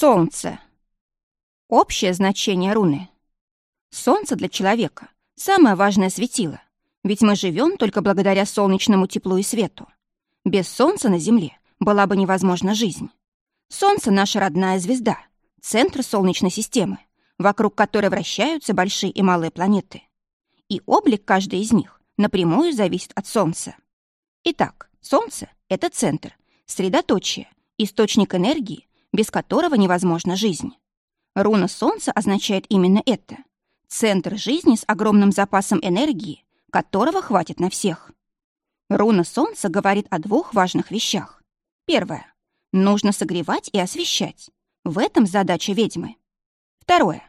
Солнце. Общее значение руны. Солнце для человека – самое важное светило, ведь мы живем только благодаря солнечному теплу и свету. Без солнца на Земле была бы невозможна жизнь. Солнце – наша родная звезда, центр Солнечной системы, вокруг которой вращаются большие и малые планеты. И облик каждой из них напрямую зависит от Солнца. Итак, Солнце – это центр, средоточие, источник энергии, без которого невозможна жизнь. Руна Солнца означает именно это. Центр жизни с огромным запасом энергии, которого хватит на всех. Руна Солнца говорит о двух важных вещах. Первое. Нужно согревать и освещать. В этом задача ведьмы. Второе.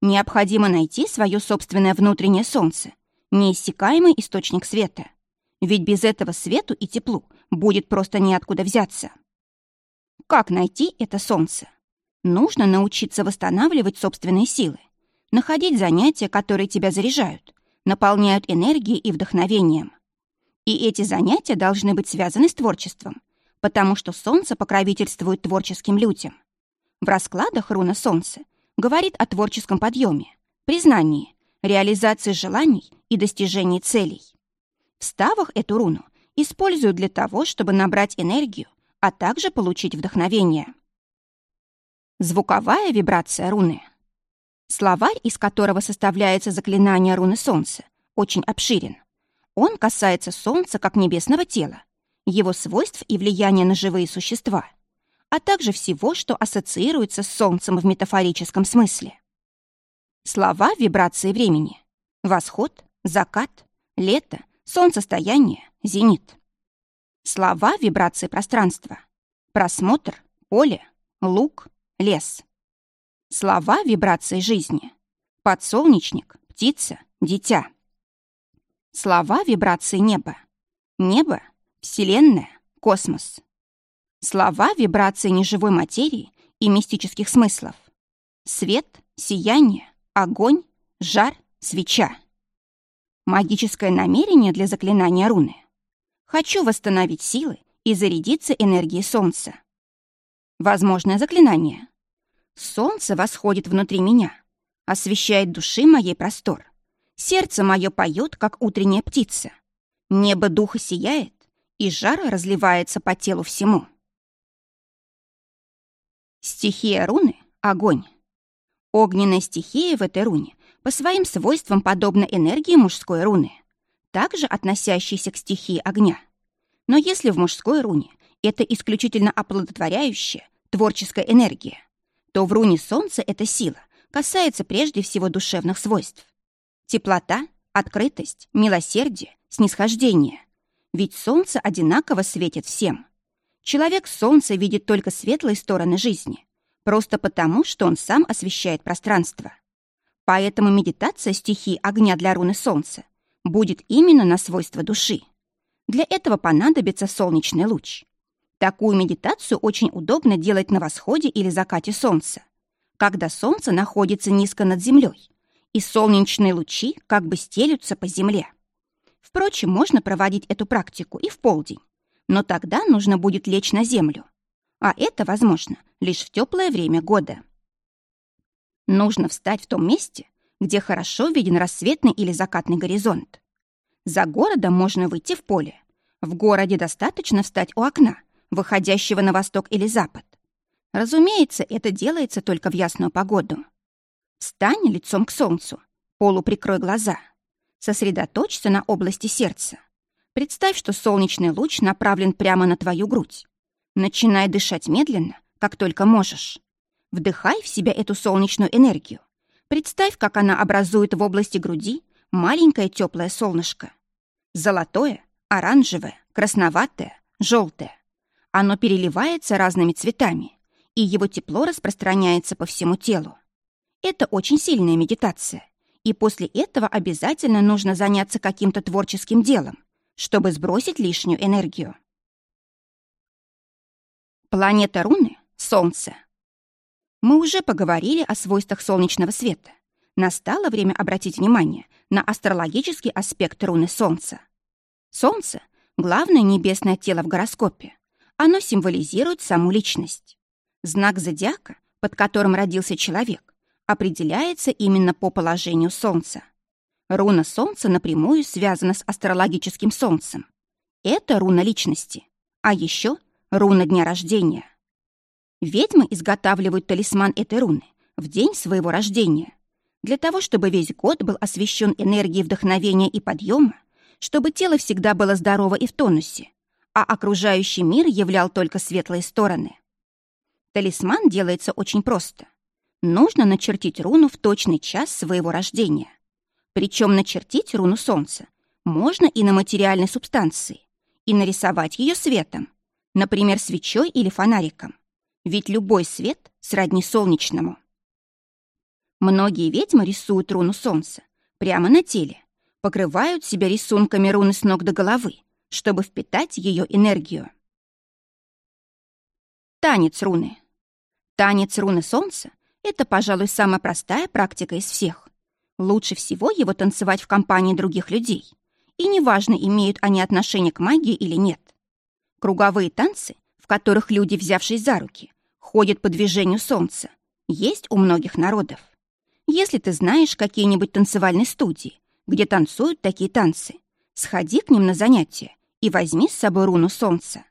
Необходимо найти свое собственное внутреннее Солнце, неиссякаемый источник света. Ведь без этого свету и теплу будет просто неоткуда взяться. Как найти это солнце? Нужно научиться восстанавливать собственные силы, находить занятия, которые тебя заряжают, наполняют энергией и вдохновением. И эти занятия должны быть связаны с творчеством, потому что солнце покровительствует творческим людям. В раскладах руна солнца говорит о творческом подъеме, признании, реализации желаний и достижении целей. В ставах эту руну используют для того, чтобы набрать энергию а также получить вдохновение. Звуковая вибрация руны. Словарь, из которого составляется заклинание руны Солнца, очень обширен. Он касается Солнца как небесного тела, его свойств и влияния на живые существа, а также всего, что ассоциируется с Солнцем в метафорическом смысле. Слова вибрации времени. Восход, закат, лето, солнцестояние, зенит. Слова вибрации пространства. Просмотр, поле, лук, лес. Слова вибрации жизни. Подсолнечник, птица, дитя. Слова вибрации неба. Небо, вселенная, космос. Слова вибрации неживой материи и мистических смыслов. Свет, сияние, огонь, жар, свеча. Магическое намерение для заклинания руны – Хочу восстановить силы и зарядиться энергией солнца. Возможное заклинание. Солнце восходит внутри меня, освещает души моей простор. Сердце мое поет, как утренняя птица. Небо духа сияет, и жар разливается по телу всему. Стихия руны — огонь. Огненная стихия в этой руне по своим свойствам подобна энергии мужской руны также относящийся к стихии огня. Но если в мужской руне это исключительно оплодотворяющая, творческая энергия, то в руне Солнца эта сила касается прежде всего душевных свойств. Теплота, открытость, милосердие, снисхождение. Ведь Солнце одинаково светит всем. Человек Солнца видит только светлые стороны жизни, просто потому, что он сам освещает пространство. Поэтому медитация стихии огня для руны Солнца будет именно на свойства души. Для этого понадобится солнечный луч. Такую медитацию очень удобно делать на восходе или закате солнца, когда солнце находится низко над землей, и солнечные лучи как бы стелются по земле. Впрочем, можно проводить эту практику и в полдень, но тогда нужно будет лечь на землю, а это возможно лишь в теплое время года. Нужно встать в том месте, где хорошо виден рассветный или закатный горизонт. За городом можно выйти в поле. В городе достаточно встать у окна, выходящего на восток или запад. Разумеется, это делается только в ясную погоду. Встань лицом к солнцу, полуприкрой глаза. Сосредоточься на области сердца. Представь, что солнечный луч направлен прямо на твою грудь. Начинай дышать медленно, как только можешь. Вдыхай в себя эту солнечную энергию. Представь, как она образует в области груди маленькое теплое солнышко. Золотое, оранжевое, красноватое, желтое. Оно переливается разными цветами, и его тепло распространяется по всему телу. Это очень сильная медитация, и после этого обязательно нужно заняться каким-то творческим делом, чтобы сбросить лишнюю энергию. Планета руны — Солнце — мы уже поговорили о свойствах солнечного света. Настало время обратить внимание на астрологический аспект руны Солнца. Солнце — главное небесное тело в гороскопе. Оно символизирует саму личность. Знак зодиака под которым родился человек, определяется именно по положению Солнца. Руна Солнца напрямую связана с астрологическим Солнцем. Это руна личности, а еще руна дня рождения. Ведьмы изготавливают талисман этой руны в день своего рождения, для того, чтобы весь год был освещен энергией вдохновения и подъема, чтобы тело всегда было здорово и в тонусе, а окружающий мир являл только светлые стороны. Талисман делается очень просто. Нужно начертить руну в точный час своего рождения. Причем начертить руну Солнца можно и на материальной субстанции, и нарисовать ее светом, например, свечой или фонариком. Ведь любой свет сродни солнечному. Многие ведьмы рисуют руну Солнца прямо на теле, покрывают себя рисунками руны с ног до головы, чтобы впитать ее энергию. Танец руны. Танец руны Солнца — это, пожалуй, самая простая практика из всех. Лучше всего его танцевать в компании других людей. И неважно, имеют они отношение к магии или нет. Круговые танцы, в которых люди, взявшись за руки, ходят по движению солнца, есть у многих народов. Если ты знаешь какие-нибудь танцевальные студии, где танцуют такие танцы, сходи к ним на занятия и возьми с собой руну солнца.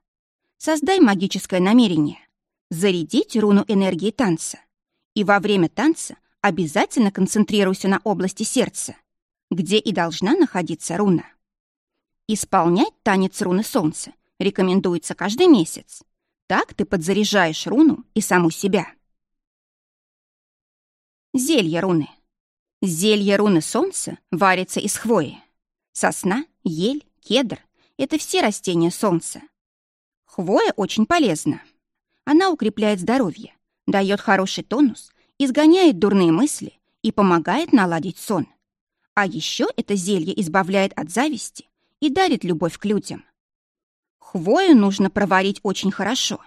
Создай магическое намерение. Зарядить руну энергии танца. И во время танца обязательно концентрируйся на области сердца, где и должна находиться руна. Исполнять танец руны солнца рекомендуется каждый месяц. Так ты подзаряжаешь руну и саму себя. Зелье руны. Зелье руны солнца варится из хвои. Сосна, ель, кедр — это все растения солнца. Хвоя очень полезна. Она укрепляет здоровье, дает хороший тонус изгоняет дурные мысли и помогает наладить сон. А еще это зелье избавляет от зависти и дарит любовь к людям. Хвою нужно проварить очень хорошо.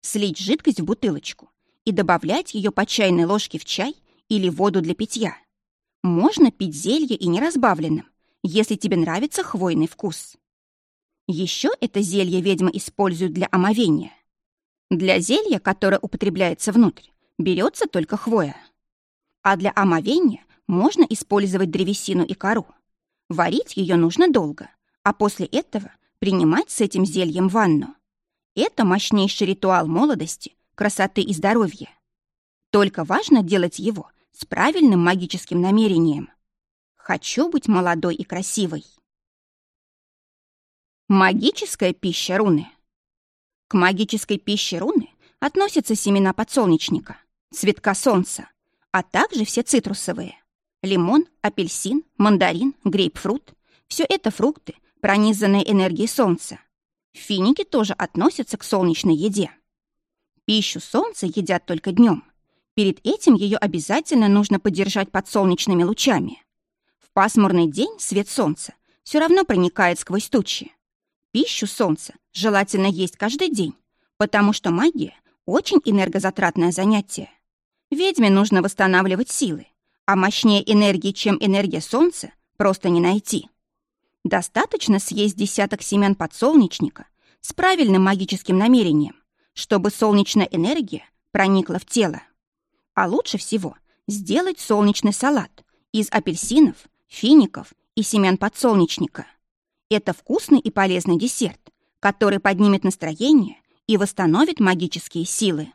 Слить жидкость в бутылочку и добавлять ее по чайной ложке в чай или воду для питья. Можно пить зелье и неразбавленным, если тебе нравится хвойный вкус. Еще это зелье ведьма используют для омовения. Для зелья, которое употребляется внутрь, берется только хвоя. А для омовения можно использовать древесину и кору. Варить ее нужно долго, а после этого принимать с этим зельем ванну. Это мощнейший ритуал молодости, красоты и здоровья. Только важно делать его с правильным магическим намерением. Хочу быть молодой и красивой. Магическая пища руны. К магической пище руны относятся семена подсолнечника – цветка солнца, а также все цитрусовые. Лимон, апельсин, мандарин, грейпфрут – все это фрукты, пронизанные энергией солнца. Финики тоже относятся к солнечной еде. Пищу солнца едят только днем. Перед этим ее обязательно нужно поддержать под солнечными лучами. В пасмурный день свет солнца все равно проникает сквозь тучи. Пищу солнца желательно есть каждый день, потому что магия – очень энергозатратное занятие. Ведьме нужно восстанавливать силы, а мощнее энергии, чем энергия Солнца, просто не найти. Достаточно съесть десяток семян подсолнечника с правильным магическим намерением, чтобы солнечная энергия проникла в тело. А лучше всего сделать солнечный салат из апельсинов, фиников и семян подсолнечника. Это вкусный и полезный десерт, который поднимет настроение и восстановит магические силы.